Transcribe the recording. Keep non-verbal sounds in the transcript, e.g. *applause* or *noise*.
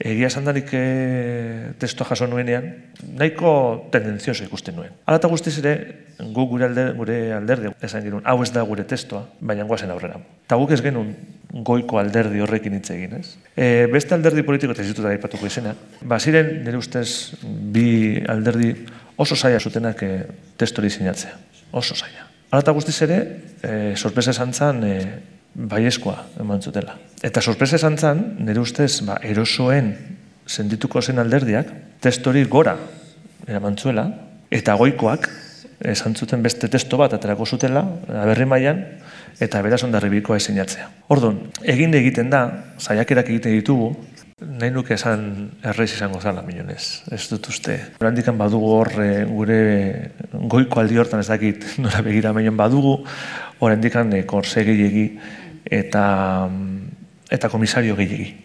egia esan darik e, testoa jaso nuenean, nahiko tendenzioso ikusten nuen. Hala eta guztiz ere, gu gure, alder, gure alderdi esan genuen, hau ez da gure testoa, baina guazen aurrera. Eta guk ez genuen goiko alderdi horrekin hitz egin, ez? E, beste alderdi politiko eta da ipatuko izena, ba, ziren, nire ustez, bi alderdi oso zaila zutenak e, testori sinatzea. Oso zaila. Hala eta guztiz ere, e, sorpresa esan zan, e, baiezkoa eman zutela. Eta sorpresa esan zan, nire ustez, ba, erosoen sendituko zen alderdiak, testori gora eraman zuela, eta goikoak, esan zuten beste testo bat aterako zutela, aberri mailan eta beraz ondarribikoa esinatzea. Ordon, egin egiten da, saiakerak egiten ditugu, nahi nuke esan erreiz izango zala, milionez. Ez dut uste. Horandikan badugu hor gure goiko aldi hortan ez dakit *laughs* nora begira meion badugu, horandikan e, korse gehiagi eta, eta komisario gehiagi.